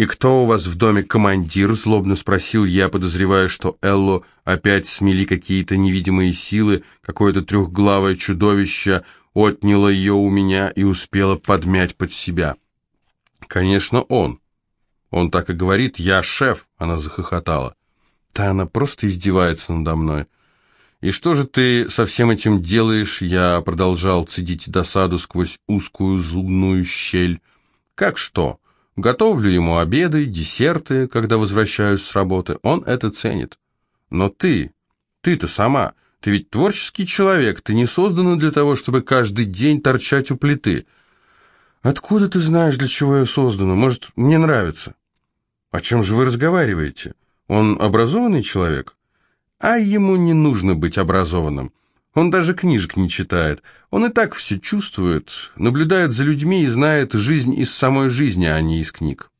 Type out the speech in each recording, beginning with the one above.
«И кто у вас в доме командир?» – злобно спросил я, подозревая, что Элло опять смели какие-то невидимые силы, какое-то трехглавое чудовище отняло ее у меня и успело подмять под себя. «Конечно, он». Он так и говорит, «Я шеф», – она захохотала. Да она просто издевается надо мной. «И что же ты со всем этим делаешь?» Я продолжал цедить досаду сквозь узкую зубную щель. «Как что? Готовлю ему обеды, десерты, когда возвращаюсь с работы. Он это ценит. Но ты, ты-то сама, ты ведь творческий человек, ты не создана для того, чтобы каждый день торчать у плиты. Откуда ты знаешь, для чего я создана? Может, мне нравится?» «О чем же вы разговариваете? Он образованный человек?» А ему не нужно быть образованным. Он даже книжек не читает. Он и так все чувствует, наблюдает за людьми и знает жизнь из самой жизни, а не из книг.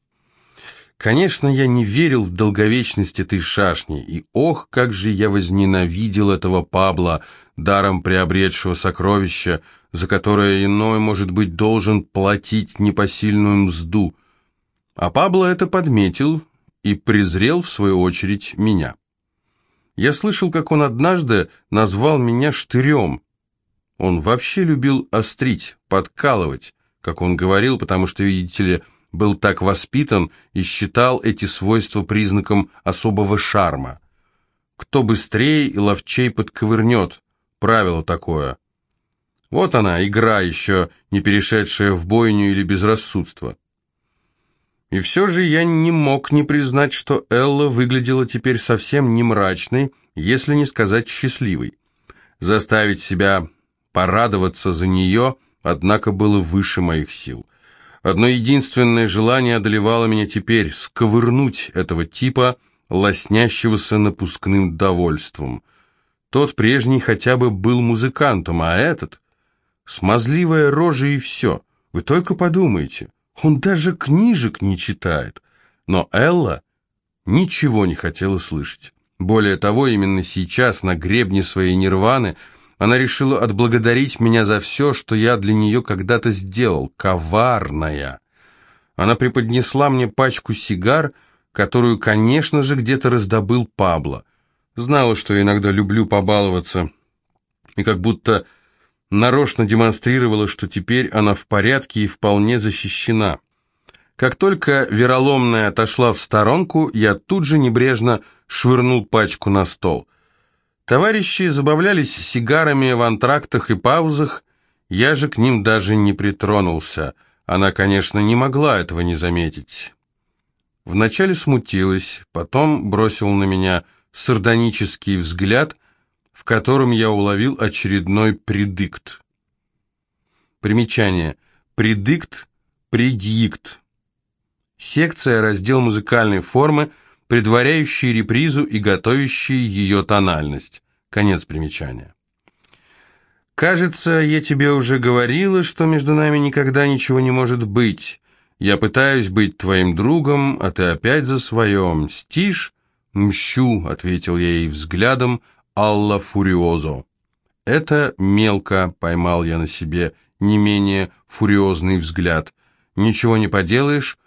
Конечно, я не верил в долговечность этой шашни, и ох, как же я возненавидел этого Пабла, даром приобретшего сокровища, за которое иной, может быть, должен платить непосильную мзду. А Пабло это подметил и презрел, в свою очередь, меня. Я слышал, как он однажды назвал меня штырем. Он вообще любил острить, подкалывать, как он говорил, потому что, видите ли, был так воспитан и считал эти свойства признаком особого шарма. Кто быстрее и ловчей подковырнет, правило такое. Вот она, игра еще не перешедшая в бойню или безрассудство. И все же я не мог не признать, что Элла выглядела теперь совсем не мрачной, если не сказать счастливой. Заставить себя порадоваться за нее, однако, было выше моих сил. Одно единственное желание одолевало меня теперь — сковырнуть этого типа, лоснящегося напускным довольством. Тот прежний хотя бы был музыкантом, а этот — смазливая рожа и все. Вы только подумайте — он даже книжек не читает. Но Элла ничего не хотела слышать. Более того, именно сейчас, на гребне своей нирваны, она решила отблагодарить меня за все, что я для нее когда-то сделал. Коварная. Она преподнесла мне пачку сигар, которую, конечно же, где-то раздобыл Пабло. Знала, что иногда люблю побаловаться, и как будто нарочно демонстрировала, что теперь она в порядке и вполне защищена. Как только вероломная отошла в сторонку, я тут же небрежно швырнул пачку на стол. Товарищи забавлялись сигарами в антрактах и паузах, я же к ним даже не притронулся. Она, конечно, не могла этого не заметить. Вначале смутилась, потом бросил на меня сардонический взгляд — в котором я уловил очередной предикт. Примечание. Предикт, предикт. Секция, раздел музыкальной формы, предваряющий репризу и готовящий ее тональность. Конец примечания. «Кажется, я тебе уже говорила, что между нами никогда ничего не может быть. Я пытаюсь быть твоим другом, а ты опять за свое мстишь?» «Мщу», — ответил я ей взглядом, Алла Фуриозо. Это мелко поймал я на себе не менее фуриозный взгляд. Ничего не поделаешь,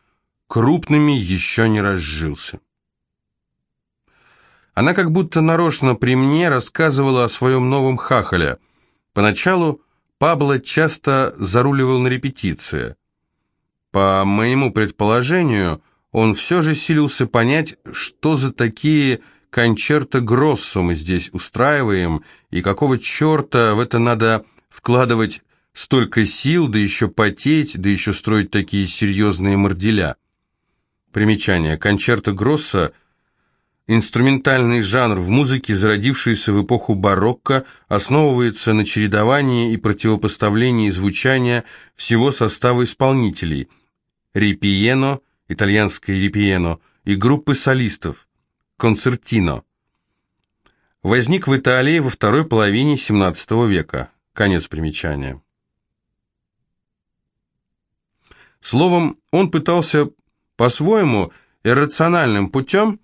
крупными еще не разжился. Она как будто нарочно при мне рассказывала о своем новом хахале. Поначалу Пабло часто заруливал на репетиции. По моему предположению, он все же силился понять, что за такие кончерто Гроссо мы здесь устраиваем, и какого черта в это надо вкладывать столько сил, да еще потеть, да еще строить такие серьезные морделя. Примечание. Кончерто Гроссо – инструментальный жанр в музыке, зародившийся в эпоху барокко, основывается на чередовании и противопоставлении звучания всего состава исполнителей – репиено, итальянское репиено, и группы солистов – концертино. Возник в Италии во второй половине XVII века. Конец примечания. Словом, он пытался по-своему иррациональным путем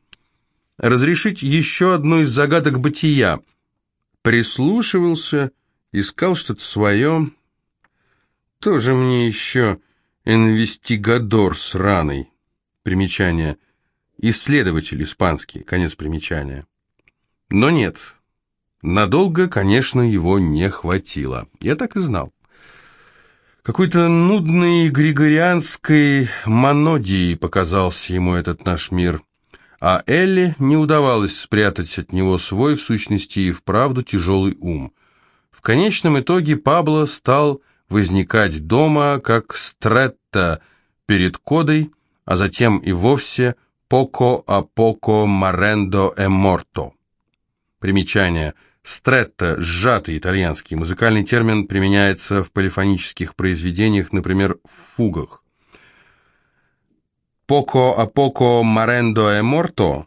разрешить еще одну из загадок бытия. Прислушивался, искал что-то свое. Тоже мне еще инвестигадор сраный. Примечание. Исследователь испанский. Конец примечания. Но нет. Надолго, конечно, его не хватило. Я так и знал. Какой-то нудной григорианской монодией показался ему этот наш мир. А Элли не удавалось спрятать от него свой, в сущности и вправду, тяжелый ум. В конечном итоге Пабло стал возникать дома, как Стретта перед Кодой, а затем и вовсе «поко а поко марендо e morto». Примечание. Стретто – сжатый итальянский. Музыкальный термин применяется в полифонических произведениях, например, в фугах. «Поко а поко марендо e morto»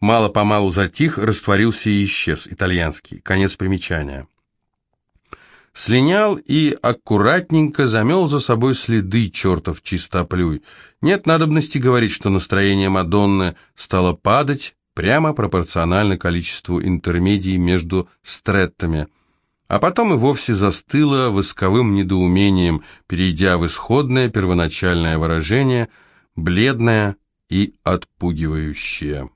мало-помалу затих, растворился и исчез. Итальянский. Конец примечания слинял и аккуратненько замел за собой следы чертов чистоплюй. Нет надобности говорить, что настроение Мадонны стало падать прямо пропорционально количеству интермедий между стреттами, а потом и вовсе застыло восковым недоумением, перейдя в исходное первоначальное выражение, бледное и отпугивающее.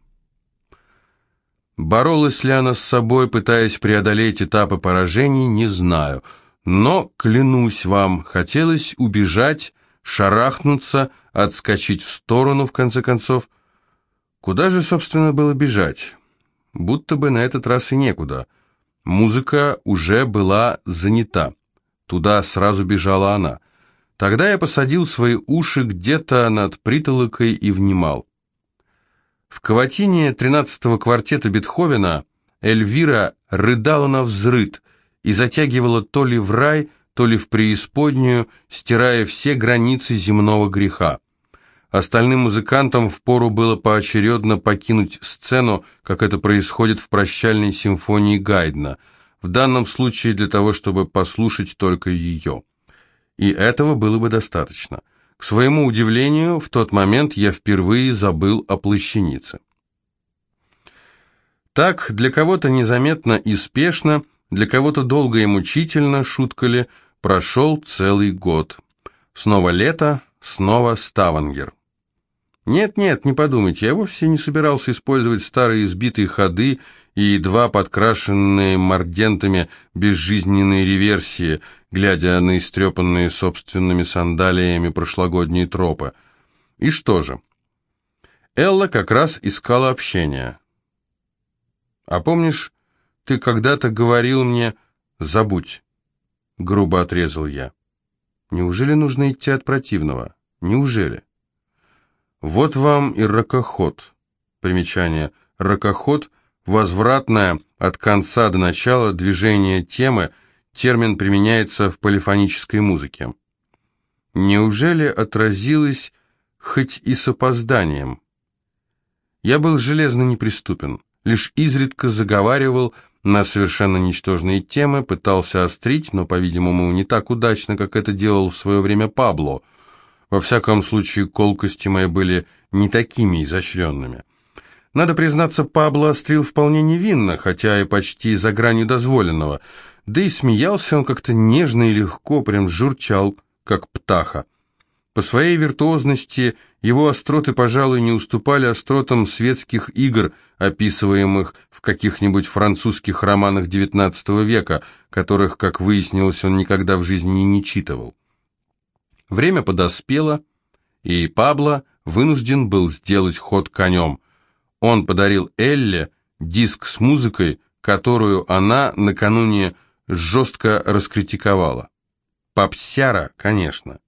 Боролась ли она с собой, пытаясь преодолеть этапы поражений, не знаю. Но, клянусь вам, хотелось убежать, шарахнуться, отскочить в сторону, в конце концов. Куда же, собственно, было бежать? Будто бы на этот раз и некуда. Музыка уже была занята. Туда сразу бежала она. Тогда я посадил свои уши где-то над притолокой и внимал. В каватине 13-го квартета Бетховена Эльвира рыдала на взрыд и затягивала то ли в рай, то ли в преисподнюю, стирая все границы земного греха. Остальным музыкантам впору было поочередно покинуть сцену, как это происходит в прощальной симфонии Гайдна, в данном случае для того, чтобы послушать только ее. И этого было бы достаточно – к своему удивлению, в тот момент я впервые забыл о плащанице. Так, для кого-то незаметно и спешно, для кого-то долго и мучительно, шутка ли, прошел целый год. Снова лето, снова Ставангер. Нет-нет, не подумайте, я вовсе не собирался использовать старые избитые ходы и едва подкрашенные мордентами безжизненные реверсии, глядя на истрепанные собственными сандалиями прошлогодние тропы. И что же? Элла как раз искала общения. «А помнишь, ты когда-то говорил мне «забудь», — грубо отрезал я. «Неужели нужно идти от противного? Неужели?» «Вот вам и ракоход». Примечание. Ракоход — возвратное от конца до начала движение темы — термин применяется в полифонической музыке. Неужели отразилось хоть и с опозданием? Я был железно неприступен, лишь изредка заговаривал на совершенно ничтожные темы, пытался острить, но, по-видимому, не так удачно, как это делал в свое время Пабло. Во всяком случае, колкости мои были не такими изощренными. Надо признаться, Пабло острил вполне невинно, хотя и почти за гранью дозволенного – да и смеялся он как-то нежно и легко, прям журчал, как птаха. По своей виртуозности его остроты, пожалуй, не уступали остротам светских игр, описываемых в каких-нибудь французских романах XIX века, которых, как выяснилось, он никогда в жизни не читывал. Время подоспело, и Пабло вынужден был сделать ход конем. Он подарил Элле диск с музыкой, которую она накануне жестко раскритиковала. Попсяра, конечно.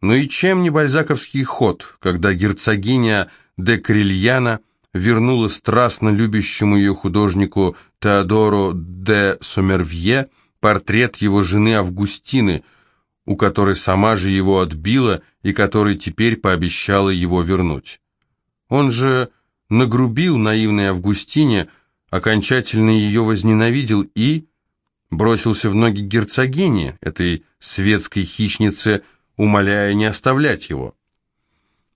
Но и чем не бальзаковский ход, когда герцогиня де Крильяна вернула страстно любящему ее художнику Теодору де Сомервье портрет его жены Августины, у которой сама же его отбила и которой теперь пообещала его вернуть. Он же нагрубил наивной Августине, окончательно ее возненавидел и бросился в ноги герцогине, этой светской хищнице, умоляя не оставлять его.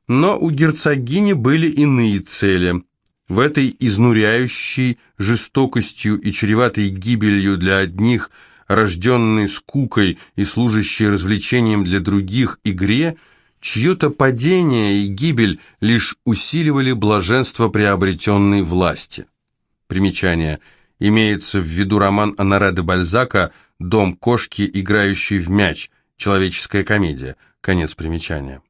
Но у герцогини были иные цели. В этой изнуряющей жестокостью и чреватой гибелью для одних, рожденной скукой и служащей развлечением для других игре, чье-то падение и гибель лишь усиливали блаженство приобретенной власти. Примечание. Имеется в виду роман Анаре де Бальзака «Дом кошки, играющий в мяч», человеческая комедия. Конец примечания.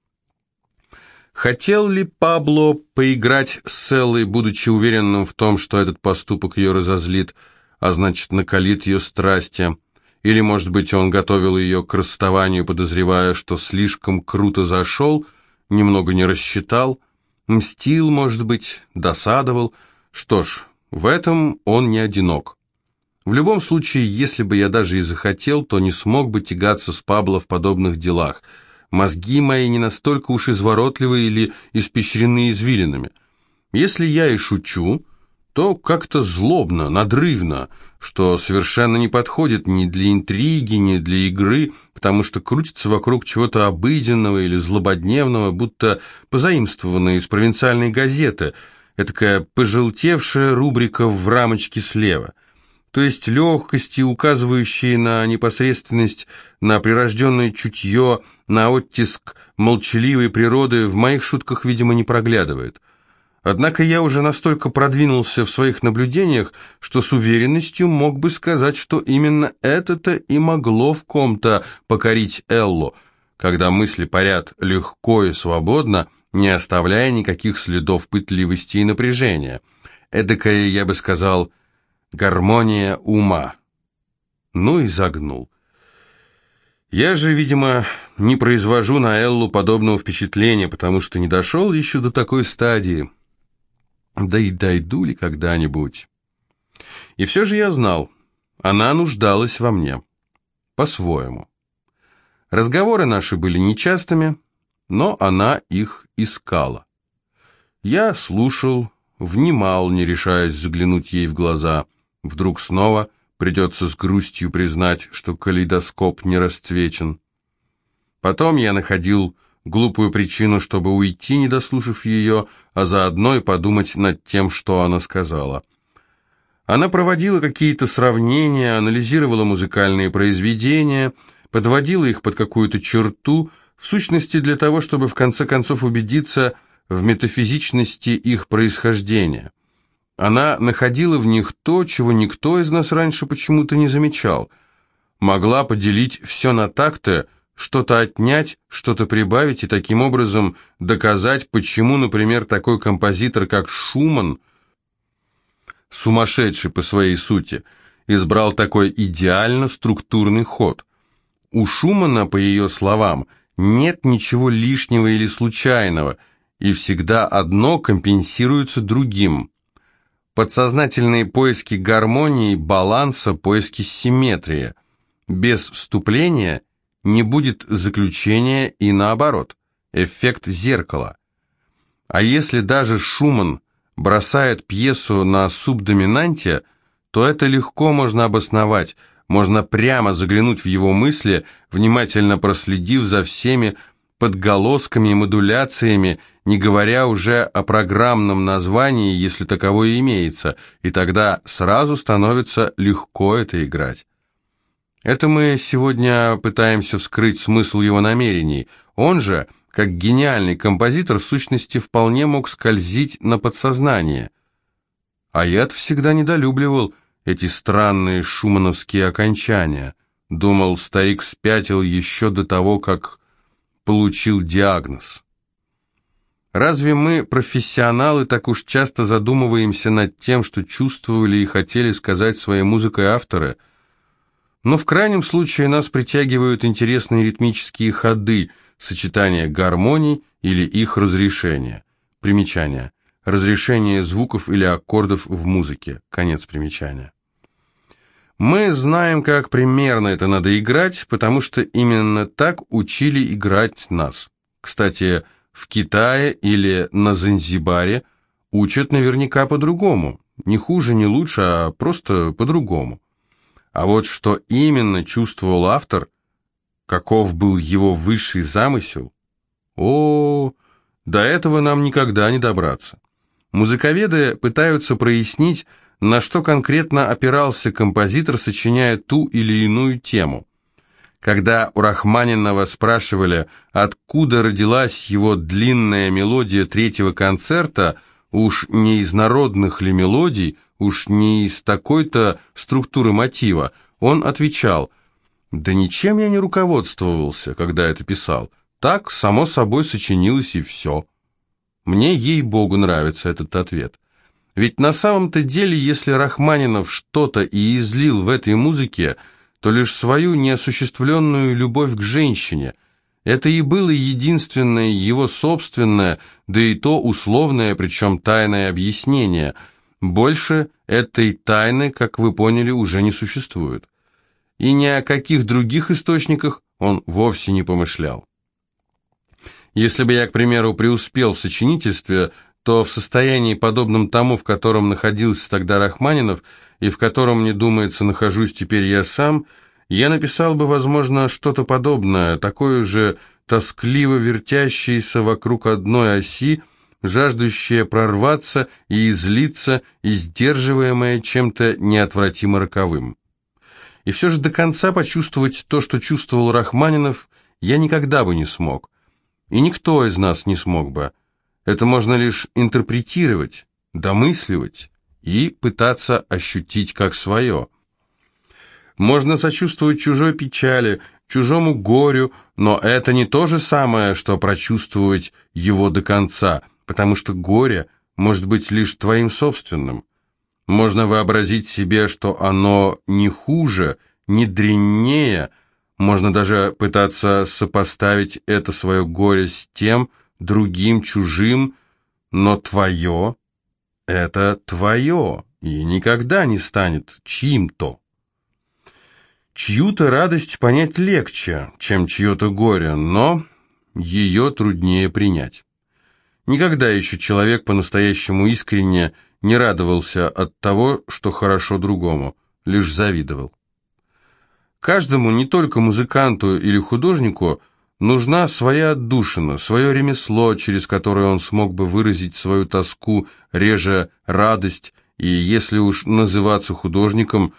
Хотел ли Пабло поиграть с Селлой, будучи уверенным в том, что этот поступок ее разозлит, а значит накалит ее страсти? Или, может быть, он готовил ее к расставанию, подозревая, что слишком круто зашел, немного не рассчитал, мстил, может быть, досадовал. Что ж, в этом он не одинок. В любом случае, если бы я даже и захотел, то не смог бы тягаться с Пабло в подобных делах. Мозги мои не настолько уж изворотливы или испещрены извилинами. Если я и шучу, то как-то злобно, надрывно, что совершенно не подходит ни для интриги, ни для игры, потому что крутится вокруг чего-то обыденного или злободневного, будто позаимствованное из провинциальной газеты, этакая пожелтевшая рубрика в рамочке слева то есть легкости, указывающие на непосредственность, на прирожденное чутье, на оттиск молчаливой природы, в моих шутках, видимо, не проглядывает. Однако я уже настолько продвинулся в своих наблюдениях, что с уверенностью мог бы сказать, что именно это-то и могло в ком-то покорить Эллу, когда мысли парят легко и свободно, не оставляя никаких следов пытливости и напряжения. Эдакая, я бы сказал, гармония ума. Ну и загнул. Я же, видимо, не произвожу на Эллу подобного впечатления, потому что не дошел еще до такой стадии. Да и дойду ли когда-нибудь? И все же я знал, она нуждалась во мне. По-своему. Разговоры наши были нечастыми, но она их искала. Я слушал, внимал, не решаясь заглянуть ей в глаза. Вдруг снова придется с грустью признать, что калейдоскоп не расцвечен. Потом я находил глупую причину, чтобы уйти, не дослушав ее, а заодно и подумать над тем, что она сказала. Она проводила какие-то сравнения, анализировала музыкальные произведения, подводила их под какую-то черту, в сущности для того, чтобы в конце концов убедиться в метафизичности их происхождения. Она находила в них то, чего никто из нас раньше почему-то не замечал. Могла поделить все на такты, что-то отнять, что-то прибавить и таким образом доказать, почему, например, такой композитор, как Шуман, сумасшедший по своей сути, избрал такой идеально структурный ход. У Шумана, по ее словам, нет ничего лишнего или случайного, и всегда одно компенсируется другим. Подсознательные поиски гармонии, баланса, поиски симметрии. Без вступления – не будет заключения и наоборот, эффект зеркала. А если даже Шуман бросает пьесу на субдоминанте, то это легко можно обосновать, можно прямо заглянуть в его мысли, внимательно проследив за всеми подголосками и модуляциями, не говоря уже о программном названии, если таковое имеется, и тогда сразу становится легко это играть. Это мы сегодня пытаемся вскрыть смысл его намерений. Он же, как гениальный композитор, в сущности вполне мог скользить на подсознание. А я всегда недолюбливал эти странные шумановские окончания. Думал, старик спятил еще до того, как получил диагноз. Разве мы, профессионалы, так уж часто задумываемся над тем, что чувствовали и хотели сказать своей музыкой авторы – но в крайнем случае нас притягивают интересные ритмические ходы, сочетания гармоний или их разрешения. Примечание. Разрешение звуков или аккордов в музыке. Конец примечания. Мы знаем, как примерно это надо играть, потому что именно так учили играть нас. Кстати, в Китае или на Занзибаре учат наверняка по-другому. Не хуже, не лучше, а просто по-другому. А вот что именно чувствовал автор, каков был его высший замысел, о, до этого нам никогда не добраться. Музыковеды пытаются прояснить, на что конкретно опирался композитор, сочиняя ту или иную тему. Когда у Рахманинова спрашивали, откуда родилась его длинная мелодия третьего концерта, уж не из народных ли мелодий, уж не из такой-то структуры мотива, он отвечал, «Да ничем я не руководствовался, когда это писал. Так, само собой, сочинилось и все». Мне, ей-богу, нравится этот ответ. Ведь на самом-то деле, если Рахманинов что-то и излил в этой музыке, то лишь свою неосуществленную любовь к женщине. Это и было единственное его собственное, да и то условное, причем тайное объяснение. Больше этой тайны, как вы поняли, уже не существует. И ни о каких других источниках он вовсе не помышлял. Если бы я, к примеру, преуспел в сочинительстве, то в состоянии, подобном тому, в котором находился тогда Рахманинов, и в котором, мне думается, нахожусь теперь я сам, я написал бы, возможно, что-то подобное, такое же тоскливо вертящееся вокруг одной оси, жаждущее прорваться и излиться, и сдерживаемое чем-то неотвратимо роковым. И все же до конца почувствовать то, что чувствовал Рахманинов, я никогда бы не смог. И никто из нас не смог бы. Это можно лишь интерпретировать, домысливать и пытаться ощутить как свое. Можно сочувствовать чужой печали, чужому горю, но это не то же самое, что прочувствовать его до конца, потому что горе может быть лишь твоим собственным. Можно вообразить себе, что оно не хуже, не дреннее, можно даже пытаться сопоставить это свое горе с тем, другим, чужим, но твое — это твое, и никогда не станет чьим-то. Чью-то радость понять легче, чем чье-то горе, но ее труднее принять. Никогда еще человек по-настоящему искренне не радовался от того, что хорошо другому, лишь завидовал. Каждому, не только музыканту или художнику, Нужна своя отдушина, свое ремесло, через которое он смог бы выразить свою тоску, реже радость, и если уж называться художником,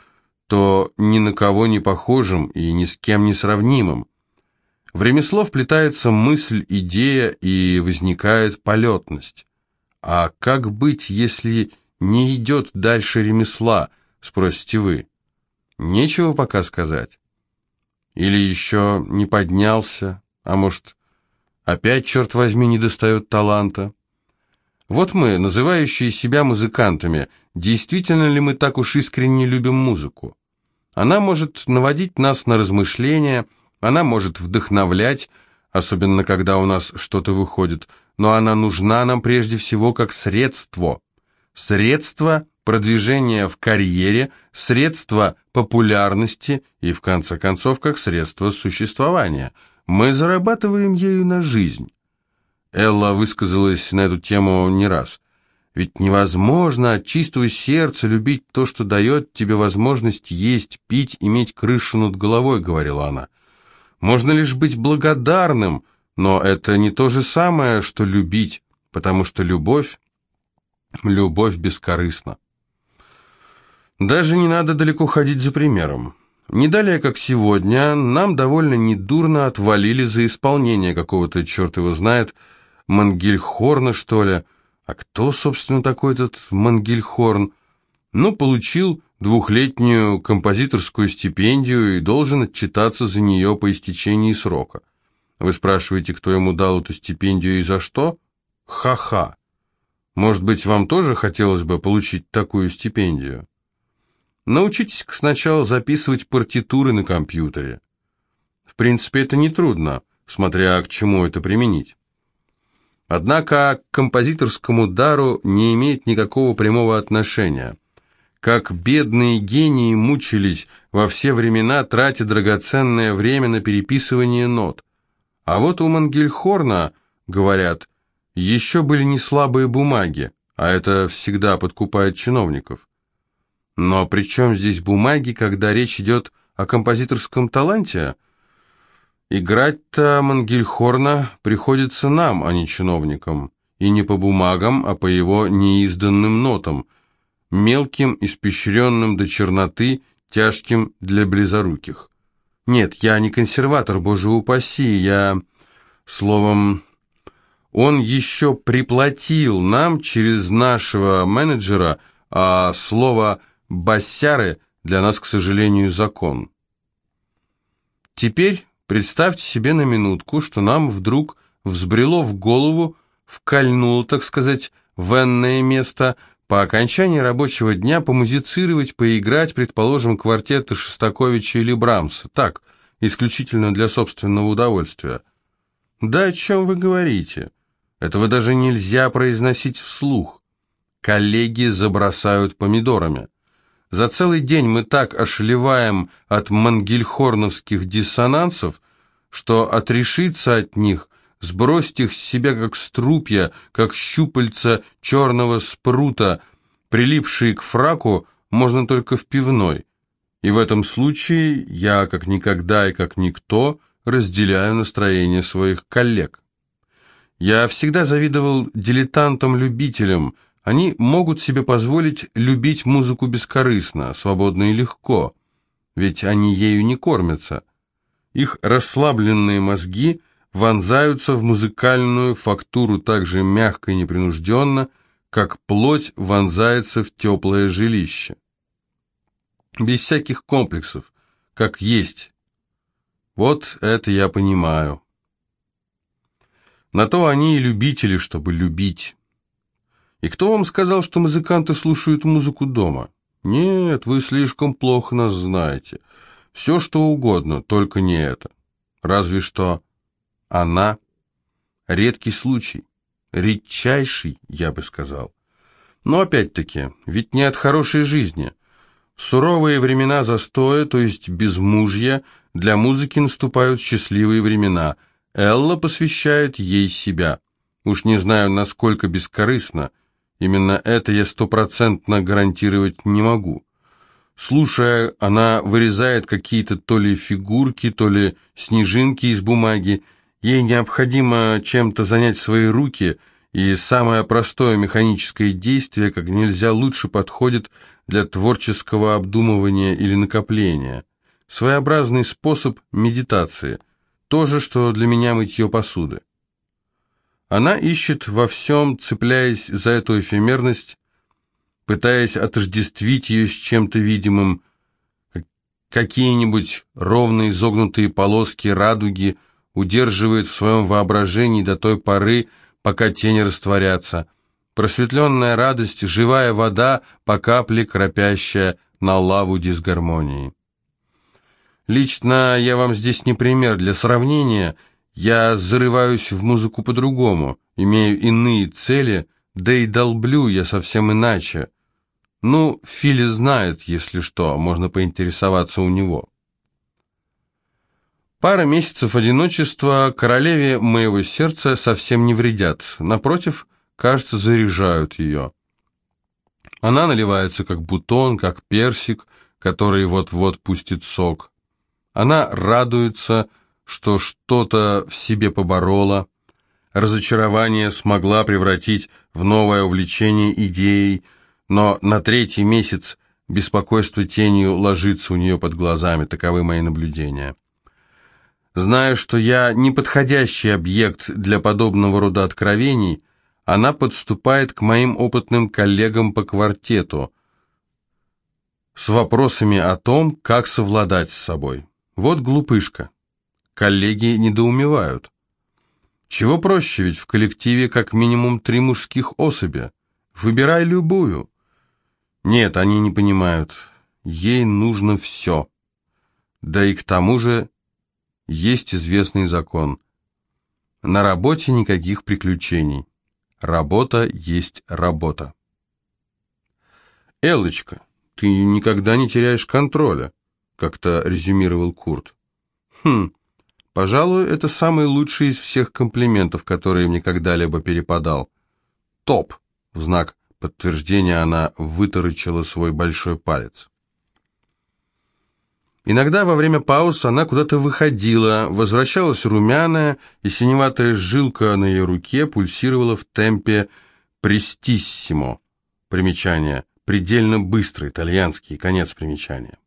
то ни на кого не похожим и ни с кем не сравнимым. В ремесло вплетается мысль, идея, и возникает полетность. А как быть, если не идет дальше ремесла, спросите вы? Нечего пока сказать. Или еще не поднялся, а может, опять, черт возьми, не достает таланта? Вот мы, называющие себя музыкантами, действительно ли мы так уж искренне любим музыку? Она может наводить нас на размышления, она может вдохновлять, особенно когда у нас что-то выходит, но она нужна нам прежде всего как средство. Средство продвижения в карьере, средство популярности и, в конце концов, как средство существования – мы зарабатываем ею на жизнь. Элла высказалась на эту тему не раз. Ведь невозможно от чистого сердца любить то, что дает тебе возможность есть, пить, иметь крышу над головой, говорила она. Можно лишь быть благодарным, но это не то же самое, что любить, потому что любовь, любовь бескорыстна. Даже не надо далеко ходить за примером. Не далее, как сегодня, нам довольно недурно отвалили за исполнение какого-то, черт его знает, Мангельхорна, что ли. А кто, собственно, такой этот Мангельхорн? Ну, получил двухлетнюю композиторскую стипендию и должен отчитаться за нее по истечении срока. Вы спрашиваете, кто ему дал эту стипендию и за что? Ха-ха. Может быть, вам тоже хотелось бы получить такую стипендию? Научитесь сначала записывать партитуры на компьютере. В принципе, это нетрудно, смотря к чему это применить. Однако к композиторскому дару не имеет никакого прямого отношения. Как бедные гении мучились во все времена, тратя драгоценное время на переписывание нот. А вот у Мангельхорна, говорят, еще были не слабые бумаги, а это всегда подкупает чиновников. Но при чем здесь бумаги, когда речь идет о композиторском таланте? Играть-то Мангельхорна приходится нам, а не чиновникам. И не по бумагам, а по его неизданным нотам, мелким, испещренным до черноты, тяжким для близоруких. Нет, я не консерватор, боже упаси, я... Словом, он еще приплатил нам через нашего менеджера, а слово «басяры» для нас, к сожалению, закон. Теперь представьте себе на минутку, что нам вдруг взбрело в голову, вкольнуло, так сказать, в энное место, по окончании рабочего дня помузицировать, поиграть, предположим, квартеты Шостаковича или Брамса, так, исключительно для собственного удовольствия. Да о чем вы говорите? Этого даже нельзя произносить вслух. Коллеги забросают помидорами. За целый день мы так ошелеваем от мангельхорновских диссонансов, что отрешиться от них, сбросить их с себя как струпья, как щупальца черного спрута, прилипшие к фраку, можно только в пивной. И в этом случае я, как никогда и как никто, разделяю настроение своих коллег. Я всегда завидовал дилетантам-любителям. Они могут себе позволить любить музыку бескорыстно, свободно и легко, ведь они ею не кормятся. Их расслабленные мозги вонзаются в музыкальную фактуру так же мягко и непринужденно, как плоть вонзается в теплое жилище. Без всяких комплексов, как есть. Вот это я понимаю. На то они и любители, чтобы любить. И кто вам сказал, что музыканты слушают музыку дома? Нет, вы слишком плохо нас знаете. Все, что угодно, только не это. Разве что она редкий случай, редчайший, я бы сказал. Но опять-таки, ведь не от хорошей жизни. суровые времена застоя, то есть безмужья, для музыки наступают счастливые времена – Элла посвящает ей себя. Уж не знаю, насколько бескорыстно. Именно это я стопроцентно гарантировать не могу. Слушая, она вырезает какие-то то ли фигурки, то ли снежинки из бумаги. Ей необходимо чем-то занять свои руки, и самое простое механическое действие как нельзя лучше подходит для творческого обдумывания или накопления. Своеобразный способ медитации – то же, что для меня мытье посуды. Она ищет во всем, цепляясь за эту эфемерность, пытаясь отождествить ее с чем-то видимым, какие-нибудь ровные изогнутые полоски радуги удерживает в своем воображении до той поры, пока тени растворятся. Просветленная радость, живая вода, по капле кропящая на лаву дисгармонии. Лично я вам здесь не пример для сравнения. Я зарываюсь в музыку по-другому, имею иные цели, да и долблю я совсем иначе. Ну, Фили знает, если что, можно поинтересоваться у него. Пара месяцев одиночества королеве моего сердца совсем не вредят. Напротив, кажется, заряжают ее. Она наливается как бутон, как персик, который вот-вот пустит сок. Она радуется, что что-то в себе поборола, разочарование смогла превратить в новое увлечение идеей, но на третий месяц беспокойство тенью ложится у нее под глазами, таковы мои наблюдения. Зная, что я неподходящий объект для подобного рода откровений, она подступает к моим опытным коллегам по квартету с вопросами о том, как совладать с собой. Вот глупышка. Коллеги недоумевают. Чего проще, ведь в коллективе как минимум три мужских особи. Выбирай любую. Нет, они не понимают. Ей нужно все. Да и к тому же есть известный закон. На работе никаких приключений. Работа есть работа. Элочка, ты никогда не теряешь контроля как-то резюмировал Курт. Хм, пожалуй, это самый лучший из всех комплиментов, которые мне когда-либо перепадал. Топ! В знак подтверждения она вытаращила свой большой палец. Иногда во время пауз она куда-то выходила, возвращалась румяная, и синеватая жилка на ее руке пульсировала в темпе «престиссимо». Примечание. Предельно быстрый, итальянский, конец примечания.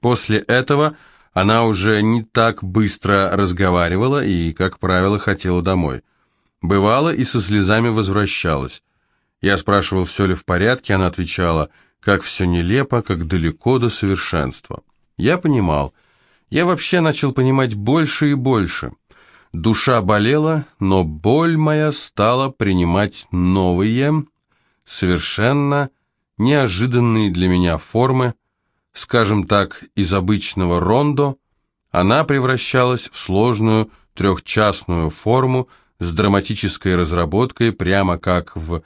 После этого Она уже не так быстро разговаривала и, как правило, хотела домой. Бывало и со слезами возвращалась. Я спрашивал, все ли в порядке, она отвечала, как все нелепо, как далеко до совершенства. Я понимал. Я вообще начал понимать больше и больше. Душа болела, но боль моя стала принимать новые, совершенно неожиданные для меня формы, скажем так, из обычного рондо, она превращалась в сложную трехчастную форму с драматической разработкой, прямо как в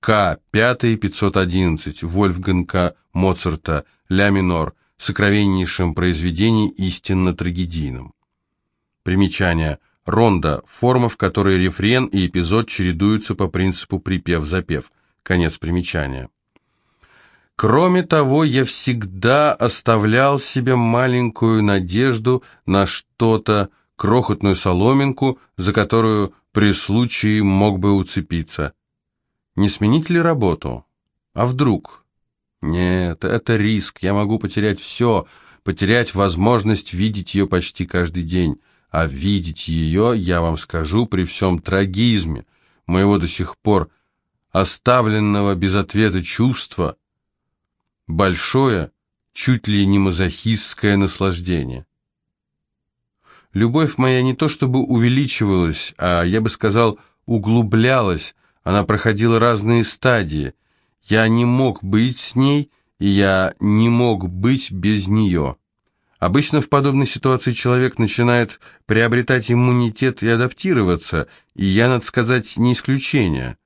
К-5-511 Вольфганга Моцарта «Ля минор», сокровеннейшем произведении истинно трагедийном. Примечание. Ронда – форма, в которой рефрен и эпизод чередуются по принципу припев-запев. Конец примечания. Кроме того, я всегда оставлял себе маленькую надежду на что-то, крохотную соломинку, за которую при случае мог бы уцепиться. Не сменить ли работу? А вдруг? Нет, это риск, я могу потерять все, потерять возможность видеть ее почти каждый день. А видеть ее, я вам скажу, при всем трагизме моего до сих пор оставленного без ответа чувства, большое, чуть ли не мазохистское наслаждение. Любовь моя не то чтобы увеличивалась, а, я бы сказал, углублялась, она проходила разные стадии. Я не мог быть с ней, и я не мог быть без нее. Обычно в подобной ситуации человек начинает приобретать иммунитет и адаптироваться, и я, надо сказать, не исключение.